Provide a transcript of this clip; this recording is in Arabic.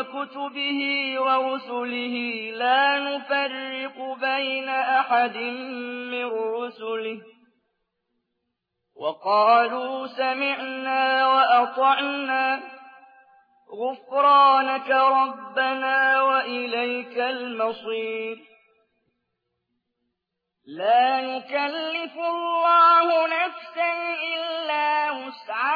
وكتبه ورسله لا نفرق بين أحد من رسله. وقالوا سمعنا وأطعنا. غفرانك ربنا وإليك المصير. لا يكلف الله نفسا إلا وسعها.